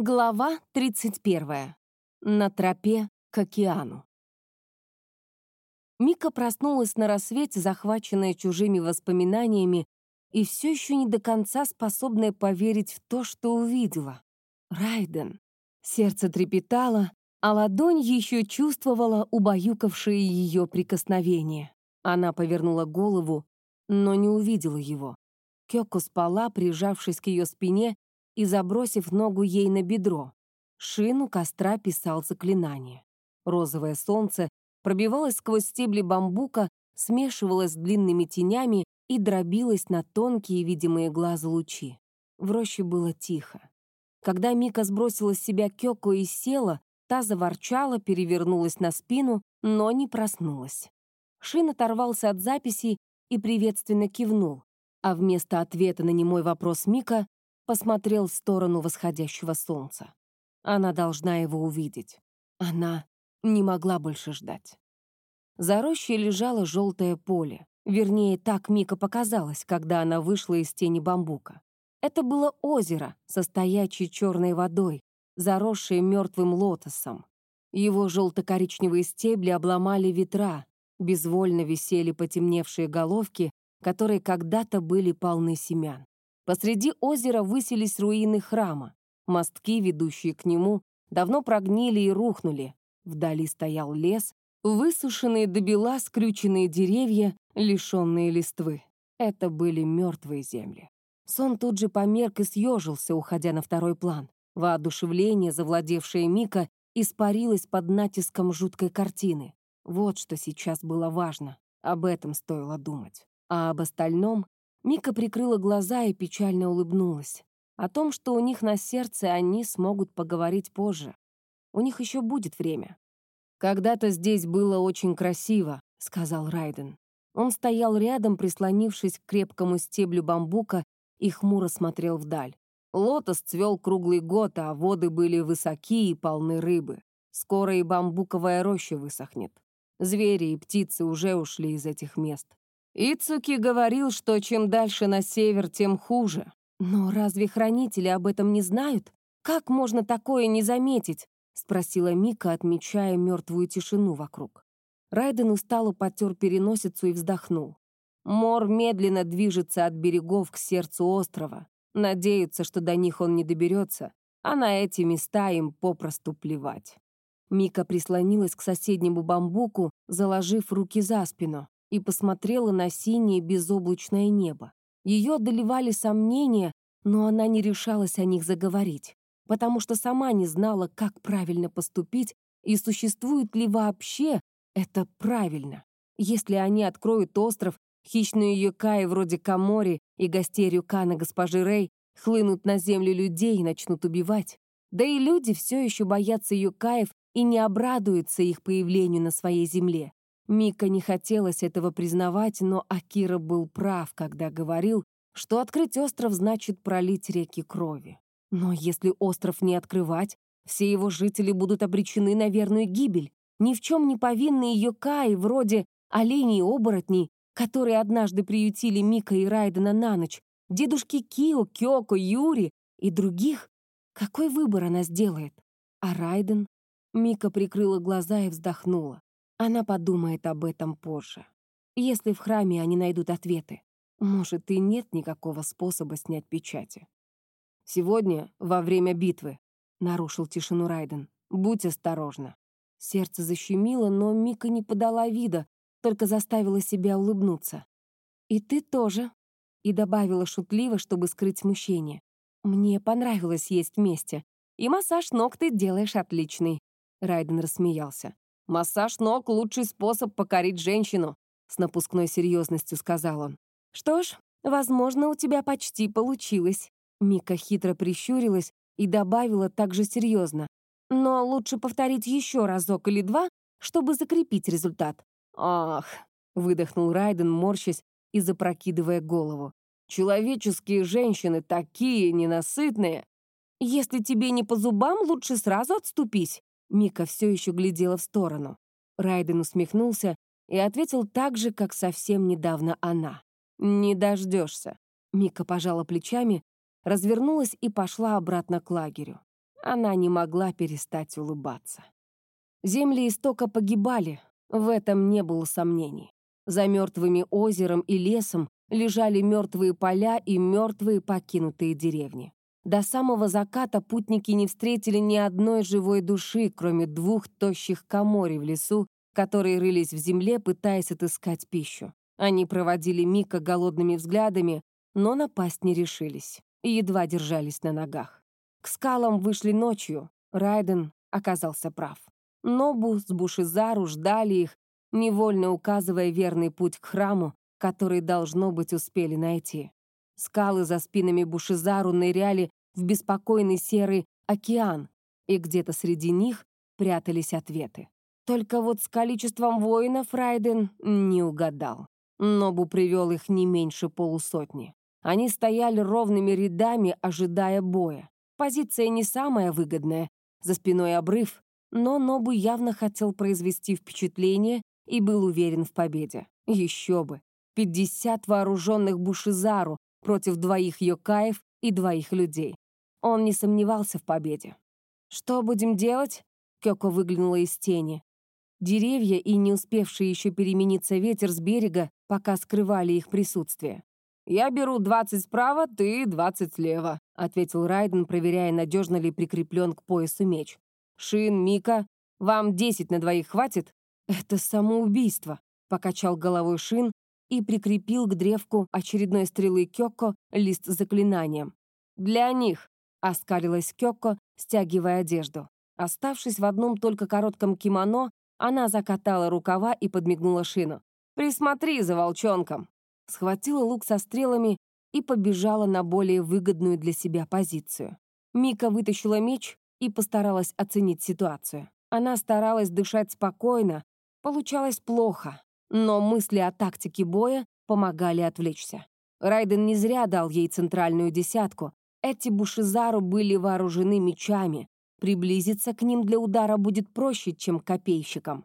Глава 31. На тропе к океану. Мика проснулась на рассвете, захваченная чужими воспоминаниями и все еще не до конца способная поверить в то, что увидела. Райден. Сердце трепетало, а ладонь еще чувствовала убаюкавшие ее прикосновение. Она повернула голову, но не увидела его. Кёко спала, прижавшись к ее спине и забросив ногу ей на бедро. Шину костра писал заклинание. Розовое солнце пробивалось сквозь стебли бамбука, смешивалось с длинными тенями и дробилось на тонкие видимые глаза лучи. В роще было тихо. Когда Мика сбросила с себя Кёко и села, та заворчала, перевернулась на спину, но не проснулась. Шин оторвался от записи и приветственно кивнул, а вместо ответа на немой вопрос Мика посмотрел в сторону восходящего солнца. Она должна его увидеть. Она не могла больше ждать. За рощей лежало желтое поле. Вернее, так Мика показалось, когда она вышла из тени бамбука. Это было озеро со стоячей черной водой, заросшее мертвым лотосом. Его желто-коричневые стебли обломали ветра, безвольно висели потемневшие головки, которые когда-то были полны семян. Посреди озера высились руины храма. Мостки, ведущие к нему, давно прогнили и рухнули. Вдали стоял лес, высушенные до бела скрюченные деревья, лишенные листвы. Это были мертвые земли. Сон тут же померк и съежился, уходя на второй план. Воодушевление, завладевшее Мика, испарилось под натиском жуткой картины. Вот что сейчас было важно. Об этом стоило думать. А об остальном Мика прикрыла глаза и печально улыбнулась. О том, что у них на сердце они смогут поговорить позже. У них еще будет время. «Когда-то здесь было очень красиво», — сказал Райден. Он стоял рядом, прислонившись к крепкому стеблю бамбука и хмуро смотрел вдаль. Лотос цвел круглый год, а воды были высоки и полны рыбы. Скоро и бамбуковая роща высохнет. Звери и птицы уже ушли из этих мест. Ицуки говорил, что чем дальше на север, тем хуже. Но разве хранители об этом не знают? Как можно такое не заметить? Спросила Мика, отмечая мертвую тишину вокруг. Райден устало потер переносицу и вздохнул. Мор медленно движется от берегов к сердцу острова. Надеются, что до них он не доберется, а на эти места им попросту плевать. Мика прислонилась к соседнему бамбуку, заложив руки за спину и посмотрела на синее безоблачное небо. Ее одолевали сомнения, но она не решалась о них заговорить, потому что сама не знала, как правильно поступить и существует ли вообще это правильно. Если они откроют остров, хищные юкаи вроде Камори и гостей Рюкана госпожи Рэй хлынут на землю людей и начнут убивать. Да и люди все еще боятся юкаев и не обрадуются их появлению на своей земле. Мика не хотелось этого признавать, но Акира был прав, когда говорил, что открыть остров значит пролить реки крови. Но если остров не открывать, все его жители будут обречены на верную гибель. Ни в чем не повинные Йокаи, вроде оленей и оборотней, которые однажды приютили Мика и Райдена на ночь, дедушки Кио, Кёко, Юри и других. Какой выбор она сделает? А Райден? Мика прикрыла глаза и вздохнула. Она подумает об этом позже. Если в храме они найдут ответы. Может, и нет никакого способа снять печати. «Сегодня, во время битвы», — нарушил тишину Райден, — «будь осторожна». Сердце защемило, но Мика не подала вида, только заставила себя улыбнуться. «И ты тоже», — и добавила шутливо, чтобы скрыть смущение. «Мне понравилось есть вместе, и массаж ног ты делаешь отличный», — Райден рассмеялся. «Массаж ног — лучший способ покорить женщину», — с напускной серьезностью сказал он. «Что ж, возможно, у тебя почти получилось». Мика хитро прищурилась и добавила также серьезно. «Но лучше повторить еще разок или два, чтобы закрепить результат». «Ах», — выдохнул Райден, морщась и запрокидывая голову. «Человеческие женщины такие ненасытные!» «Если тебе не по зубам, лучше сразу отступись», Мика все еще глядела в сторону. Райден усмехнулся и ответил так же, как совсем недавно она. «Не дождешься». Мика пожала плечами, развернулась и пошла обратно к лагерю. она не могла перестать улыбаться. Земли истока погибали, в этом не было сомнений. За мертвыми озером и лесом лежали мертвые поля и мертвые покинутые деревни. До самого заката путники не встретили ни одной живой души, кроме двух тощих коморий в лесу, которые рылись в земле, пытаясь отыскать пищу. Они проводили Мика голодными взглядами, но напасть не решились и едва держались на ногах. К скалам вышли ночью. Райден оказался прав. Нобу с Бушизару ждали их, невольно указывая верный путь к храму, который, должно быть, успели найти. Скалы за спинами Бушизару ныряли в беспокойный серый океан, и где-то среди них прятались ответы. Только вот с количеством воинов Райден не угадал. Нобу привел их не меньше полусотни. Они стояли ровными рядами, ожидая боя. Позиция не самая выгодная, за спиной обрыв, но Нобу явно хотел произвести впечатление и был уверен в победе. Еще бы. 50 вооруженных бушизару против двоих йокаев и двоих людей. Он не сомневался в победе. «Что будем делать?» Кёко выглянула из тени. Деревья и не успевший еще перемениться ветер с берега пока скрывали их присутствие. «Я беру 20 справа, ты 20 слева», — ответил Райден, проверяя, надежно ли прикреплен к поясу меч. «Шин, Мика, вам 10 на двоих хватит?» «Это самоубийство», — покачал головой Шин и прикрепил к древку очередной стрелы Кёко лист с заклинанием. «Для них», — оскалилась Кёко, стягивая одежду. Оставшись в одном только коротком кимоно, она закатала рукава и подмигнула Шину. «Присмотри за волчонком!» схватила лук со стрелами и побежала на более выгодную для себя позицию. Мика вытащила меч и постаралась оценить ситуацию. Она старалась дышать спокойно, получалось плохо, но мысли о тактике боя помогали отвлечься. Райден не зря дал ей центральную десятку. Эти бушизару были вооружены мечами. Приблизиться к ним для удара будет проще, чем копейщикам.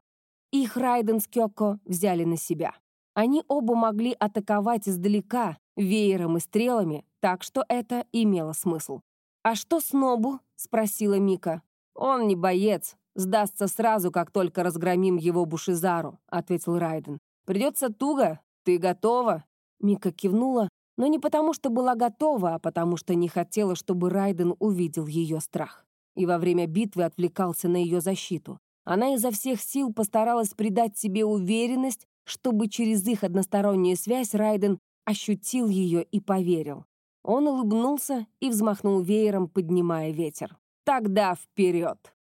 Их Райден с Кёко взяли на себя. Они оба могли атаковать издалека, веером и стрелами, так что это имело смысл. «А что с Нобу?» — спросила Мика. «Он не боец. Сдастся сразу, как только разгромим его Бушизару», — ответил Райден. «Придется туго. Ты готова?» Мика кивнула, но не потому, что была готова, а потому что не хотела, чтобы Райден увидел ее страх. И во время битвы отвлекался на ее защиту. Она изо всех сил постаралась придать себе уверенность, чтобы через их одностороннюю связь Райден ощутил ее и поверил. Он улыбнулся и взмахнул веером, поднимая ветер. «Тогда вперед!»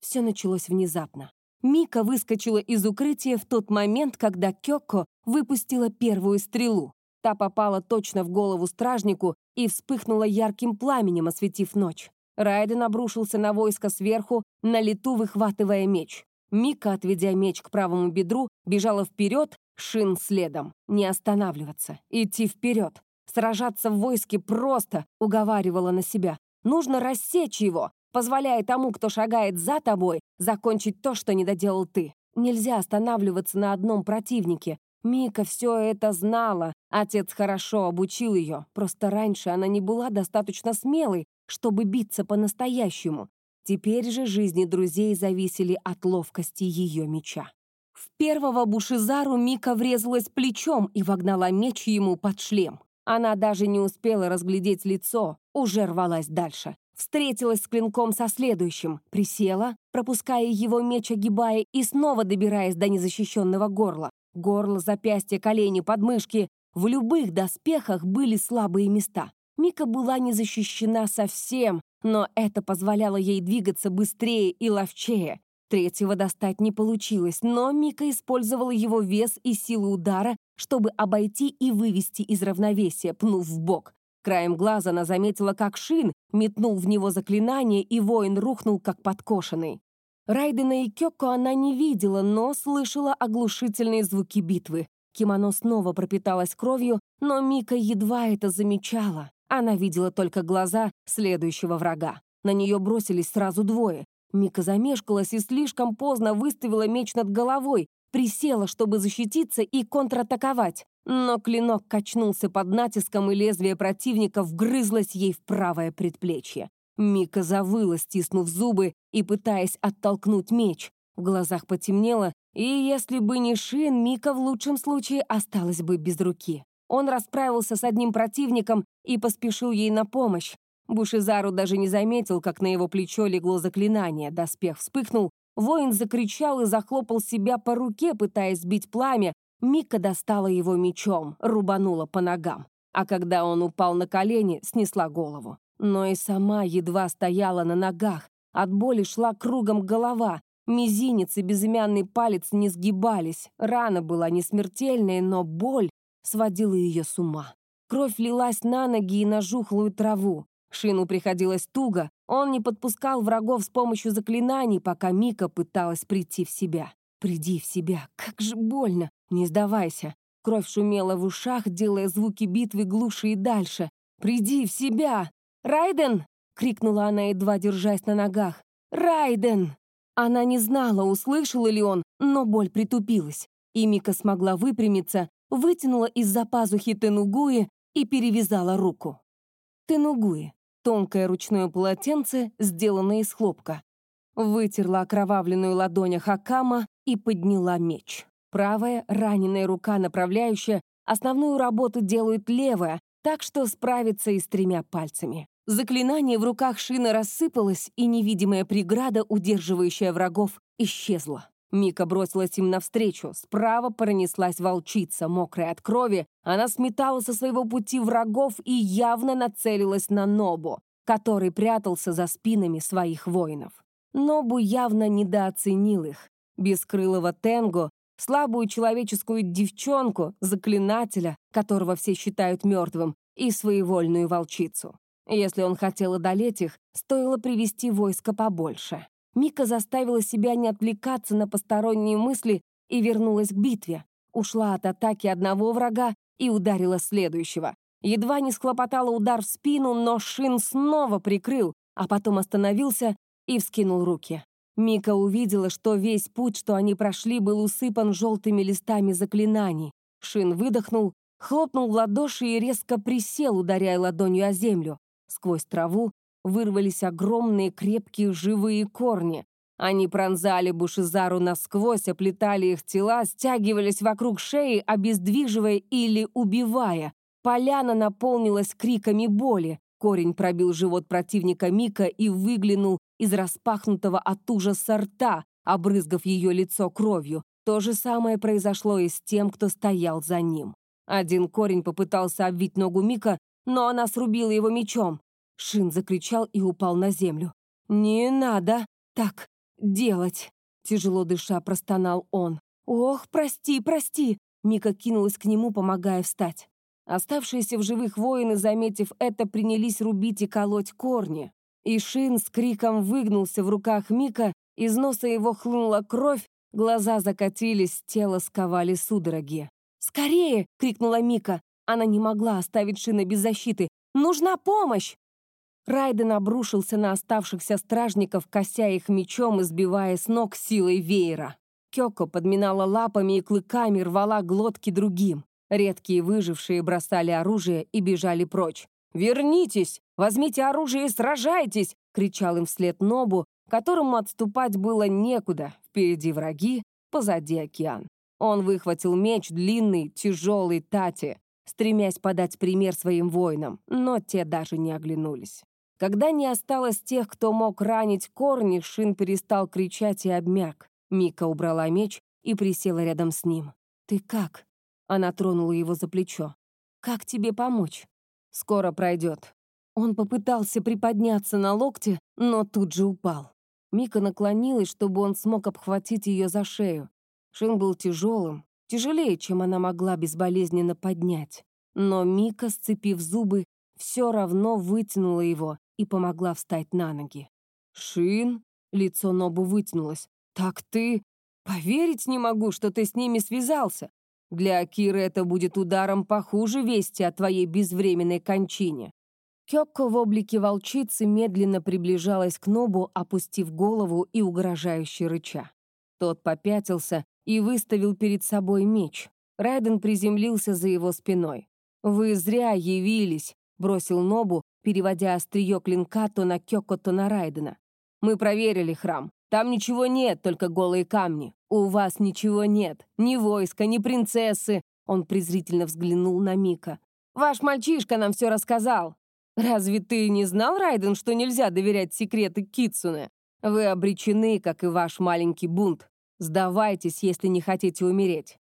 Все началось внезапно. Мика выскочила из укрытия в тот момент, когда Кёко выпустила первую стрелу. Та попала точно в голову стражнику и вспыхнула ярким пламенем, осветив ночь. Райден обрушился на войско сверху, на лету выхватывая меч. Мика, отведя меч к правому бедру, бежала вперед, Шин следом. Не останавливаться, идти вперед. Сражаться в войске просто, уговаривала на себя. Нужно рассечь его, позволяя тому, кто шагает за тобой, закончить то, что не доделал ты. Нельзя останавливаться на одном противнике. Мика все это знала. Отец хорошо обучил ее. Просто раньше она не была достаточно смелой, чтобы биться по-настоящему. Теперь же жизни друзей зависели от ловкости ее меча. В первого Бушизару Мика врезалась плечом и вогнала меч ему под шлем. Она даже не успела разглядеть лицо, уже рвалась дальше. Встретилась с клинком со следующим, присела, пропуская его меч, огибая и снова добираясь до незащищенного горла. Горло, запястье, колени, подмышки. В любых доспехах были слабые места. Мика была не защищена совсем, но это позволяло ей двигаться быстрее и ловчее. Третьего достать не получилось, но Мика использовала его вес и силу удара, чтобы обойти и вывести из равновесия, пнув в бок. Краем глаза она заметила, как Шин метнул в него заклинание, и воин рухнул, как подкошенный. Райдена и Кёко она не видела, но слышала оглушительные звуки битвы. Кимоно снова пропиталось кровью, но Мика едва это замечала. Она видела только глаза следующего врага. На нее бросились сразу двое. Мика замешкалась и слишком поздно выставила меч над головой, присела, чтобы защититься и контратаковать. Но клинок качнулся под натиском, и лезвие противника вгрызлось ей в правое предплечье. Мика завыла, стиснув зубы и пытаясь оттолкнуть меч. В глазах потемнело, и если бы не Шин, Мика в лучшем случае осталась бы без руки. Он расправился с одним противником и поспешил ей на помощь. Бушизару даже не заметил, как на его плечо легло заклинание. Доспех вспыхнул, воин закричал и захлопал себя по руке, пытаясь сбить пламя. Мика достала его мечом, рубанула по ногам. А когда он упал на колени, снесла голову. Но и сама едва стояла на ногах. От боли шла кругом голова. Мизинец и безымянный палец не сгибались. Рана была не смертельная, но боль сводила ее с ума. Кровь лилась на ноги и на жухлую траву. Шину приходилось туго, он не подпускал врагов с помощью заклинаний, пока Мика пыталась прийти в себя. «Приди в себя, как же больно! Не сдавайся!» Кровь шумела в ушах, делая звуки битвы глуше и дальше. «Приди в себя! Райден!» — крикнула она, едва держась на ногах. «Райден!» Она не знала, услышала ли он, но боль притупилась. И Мика смогла выпрямиться, вытянула из-за пазухи Тенугуи и перевязала руку. Тенугуи Тонкое ручное полотенце, сделанное из хлопка. Вытерла окровавленную ладонь Хакама и подняла меч. Правая, раненая рука, направляющая, основную работу делает левая, так что справится и с тремя пальцами. Заклинание в руках Шины рассыпалось, и невидимая преграда, удерживающая врагов, исчезла. Мика бросилась им навстречу. Справа пронеслась волчица, мокрая от крови. Она сметала со своего пути врагов и явно нацелилась на Нобу, который прятался за спинами своих воинов. Нобу явно недооценил их. Бескрылого Тенго, слабую человеческую девчонку, заклинателя, которого все считают мертвым, и своевольную волчицу. Если он хотел одолеть их, стоило привести войско побольше. Мика заставила себя не отвлекаться на посторонние мысли и вернулась к битве. Ушла от атаки одного врага и ударила следующего. Едва не схлопотала удар в спину, но Шин снова прикрыл, а потом остановился и вскинул руки. Мика увидела, что весь путь, что они прошли, был усыпан желтыми листами заклинаний. Шин выдохнул, хлопнул в ладоши и резко присел, ударяя ладонью о землю. Сквозь траву вырвались огромные крепкие живые корни. Они пронзали Бушизару насквозь, оплетали их тела, стягивались вокруг шеи, обездвиживая или убивая. Поляна наполнилась криками боли. Корень пробил живот противника Мика и выглянул из распахнутого от ужаса рта, обрызгав ее лицо кровью. То же самое произошло и с тем, кто стоял за ним. Один корень попытался обвить ногу Мика, но она срубила его мечом. Шин закричал и упал на землю. «Не надо так делать!» Тяжело дыша простонал он. «Ох, прости, прости!» Мика кинулась к нему, помогая встать. Оставшиеся в живых воины, заметив это, принялись рубить и колоть корни. И Шин с криком выгнулся в руках Мика, из носа его хлынула кровь, глаза закатились, тело сковали судороги. «Скорее!» — крикнула Мика. Она не могла оставить Шина без защиты. «Нужна помощь!» Райден обрушился на оставшихся стражников, кося их мечом и сбивая с ног силой веера. Кёко подминала лапами и клыками, рвала глотки другим. Редкие выжившие бросали оружие и бежали прочь. «Вернитесь! Возьмите оружие и сражайтесь!» — кричал им вслед Нобу, которому отступать было некуда. Впереди враги, позади океан. Он выхватил меч, длинный, тяжелый Тати, стремясь подать пример своим воинам, но те даже не оглянулись. Когда не осталось тех, кто мог ранить корни, Шин перестал кричать и обмяк. Мика убрала меч и присела рядом с ним. «Ты как?» Она тронула его за плечо. «Как тебе помочь?» «Скоро пройдет». Он попытался приподняться на локте, но тут же упал. Мика наклонилась, чтобы он смог обхватить ее за шею. Шин был тяжелым, тяжелее, чем она могла безболезненно поднять. Но Мика, сцепив зубы, все равно вытянула его и помогла встать на ноги. «Шин?» — лицо Нобу вытянулось. «Так ты...» «Поверить не могу, что ты с ними связался. Для Акиры это будет ударом похуже вести о твоей безвременной кончине». Кёкко в облике волчицы медленно приближалась к Нобу, опустив голову и угрожающе рыча. Тот попятился и выставил перед собой меч. Райден приземлился за его спиной. «Вы зря явились», — бросил Нобу, переводя острие клинка то на Кёко, то на Райдена. «Мы проверили храм. Там ничего нет, только голые камни. У вас ничего нет. Ни войска, ни принцессы». Он презрительно взглянул на Мика. «Ваш мальчишка нам все рассказал. Разве ты не знал, Райден, что нельзя доверять секреты Китсуне? Вы обречены, как и ваш маленький бунт. Сдавайтесь, если не хотите умереть.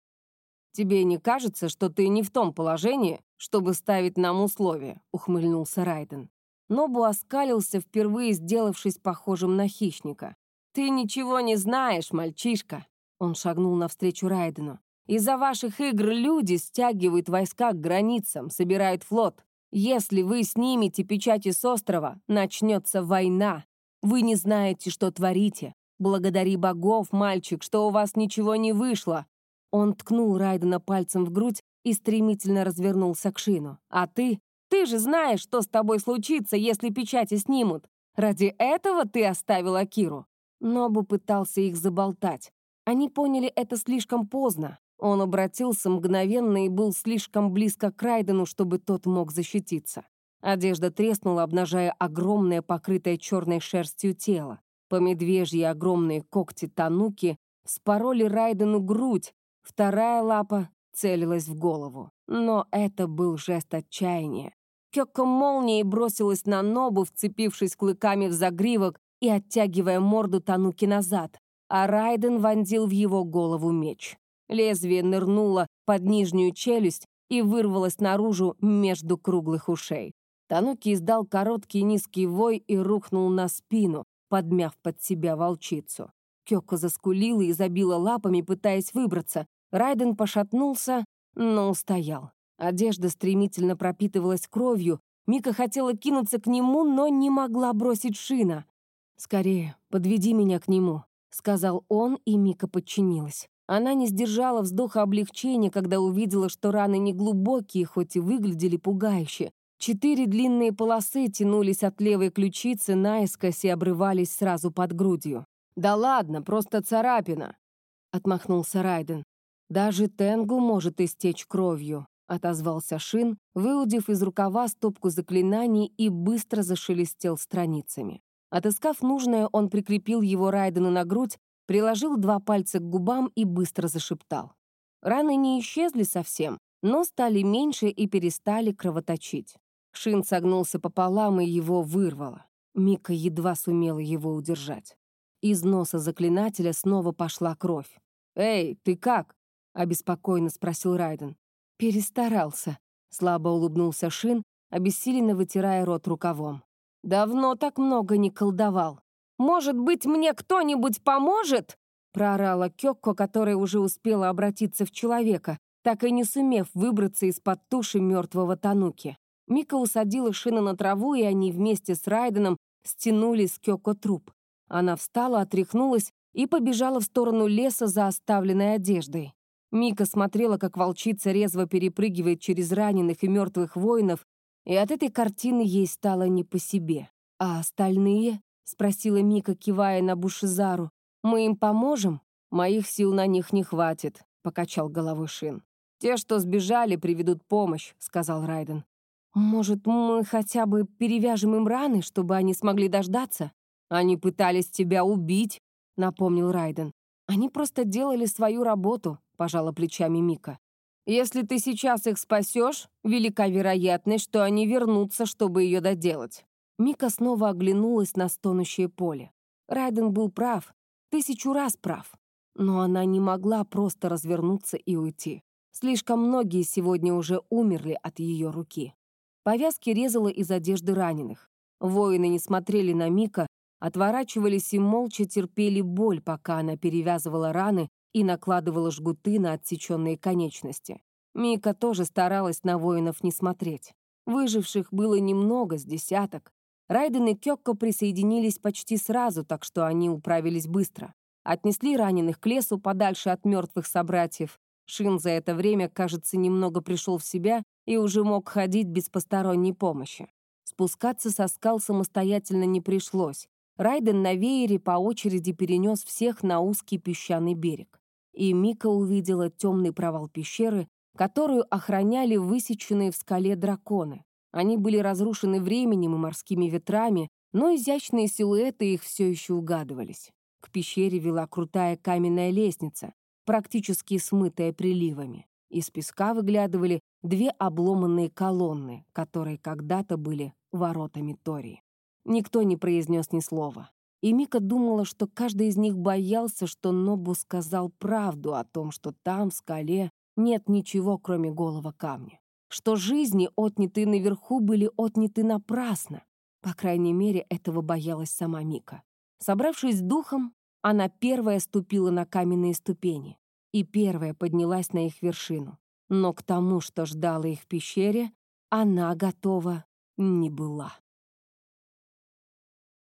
Тебе не кажется, что ты не в том положении, чтобы ставить нам условия?» — ухмыльнулся Райден. Нобу оскалился, впервые сделавшись похожим на хищника. «Ты ничего не знаешь, мальчишка!» Он шагнул навстречу Райдену. «Из-за ваших игр люди стягивают войска к границам, собирают флот. Если вы снимете печати с острова, начнется война. Вы не знаете, что творите. Благодари богов, мальчик, что у вас ничего не вышло. Он ткнул Райдена пальцем в грудь и стремительно развернулся к Шину. А ты? Ты же знаешь, что с тобой случится, если печати снимут. Ради этого ты оставил Акиру. Нобу пытался их заболтать. Они поняли это слишком поздно. Он обратился мгновенно и был слишком близко к Райдену, чтобы тот мог защититься. Одежда треснула, обнажая огромное, покрытое черной шерстью тело. По медвежьи огромные когти тануки спороли Райдену грудь, вторая лапа целилась в голову. Но это был жест отчаяния. Кёко молнией бросилась на Нобу, вцепившись клыками в загривок и оттягивая морду Тануки назад, а Райден вонзил в его голову меч. Лезвие нырнуло под нижнюю челюсть и вырвалось наружу между круглых ушей. Тануки издал короткий низкий вой и рухнул на спину, подмяв под себя волчицу. Кёко заскулила и забила лапами, пытаясь выбраться. Райден пошатнулся, но устоял. Одежда стремительно пропитывалась кровью. Мика хотела кинуться к нему, но не могла бросить шина. «Скорее, подведи меня к нему», — сказал он, и Мика подчинилась. Она не сдержала вздоха облегчения, когда увидела, что раны не глубокие, хоть и выглядели пугающе. Четыре длинные полосы тянулись от левой ключицы наискось и обрывались сразу под грудью. «Да ладно, просто царапина», — отмахнулся Райден. «Даже Тенгу может истечь кровью», — отозвался Шин, выудив из рукава стопку заклинаний и быстро зашелестел страницами. Отыскав нужное, он прикрепил его Райдену на грудь, приложил два пальца к губам и быстро зашептал. Раны не исчезли совсем, но стали меньше и перестали кровоточить. Шин согнулся пополам и его вырвало. Мика едва сумела его удержать. Из носа заклинателя снова пошла кровь. «Эй, ты как?» — обеспокоенно спросил Райден. «Перестарался», — слабо улыбнулся Шин, обессиленно вытирая рот рукавом. «Давно так много не колдовал. «Может быть, мне кто-нибудь поможет?» проорала Кёкко, которая уже успела обратиться в человека, так и не сумев выбраться из-под туши мертвого Тануки. Мика усадила Шина на траву, и они вместе с Райденом стянули с Кёко труп. Она встала, отряхнулась и побежала в сторону леса за оставленной одеждой. Мика смотрела, как волчица резво перепрыгивает через раненых и мертвых воинов, и от этой картины ей стало не по себе. А остальные? — спросила Мика, кивая на Бушизару. «Мы им поможем?» «Моих сил на них не хватит», — покачал головой Шин. «Те, что сбежали, приведут помощь», — сказал Райден. «Может, мы хотя бы перевяжем им раны, чтобы они смогли дождаться?» «Они пытались тебя убить», — напомнил Райден. «Они просто делали свою работу», — пожала плечами Мика. «Если ты сейчас их спасешь, велика вероятность, что они вернутся, чтобы ее доделать. Мика снова оглянулась на стонущее поле. Райден был прав, тысячу раз прав. Но она не могла просто развернуться и уйти. Слишком многие сегодня уже умерли от ее руки. Повязки резала из одежды раненых. Воины не смотрели на Мика, отворачивались и молча терпели боль, пока она перевязывала раны и накладывала жгуты на отсеченные конечности. Мика тоже старалась на воинов не смотреть. Выживших было немного, с десяток. Райден и Кёкко присоединились почти сразу, так что они управились быстро. Отнесли раненых к лесу подальше от мертвых собратьев. Шин за это время, кажется, немного пришел в себя и уже мог ходить без посторонней помощи. Спускаться со скал самостоятельно не пришлось. Райден на веере по очереди перенес всех на узкий песчаный берег. И Мика увидела темный провал пещеры, которую охраняли высеченные в скале драконы. Они были разрушены временем и морскими ветрами, но изящные силуэты их все еще угадывались. К пещере вела крутая каменная лестница, практически смытая приливами. Из песка выглядывали две обломанные колонны, которые когда-то были воротами Тории. Никто не произнес ни слова. И Мика думала, что каждый из них боялся, что Нобу сказал правду о том, что там, в скале, нет ничего, кроме голого камня. Что жизни, отнятые наверху, были отняты напрасно. По крайней мере, этого боялась сама Мика. Собравшись с духом, она первая ступила на каменные ступени и первая поднялась на их вершину. Но к тому, что ждало их в пещере, она готова не была.